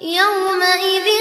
يومئذ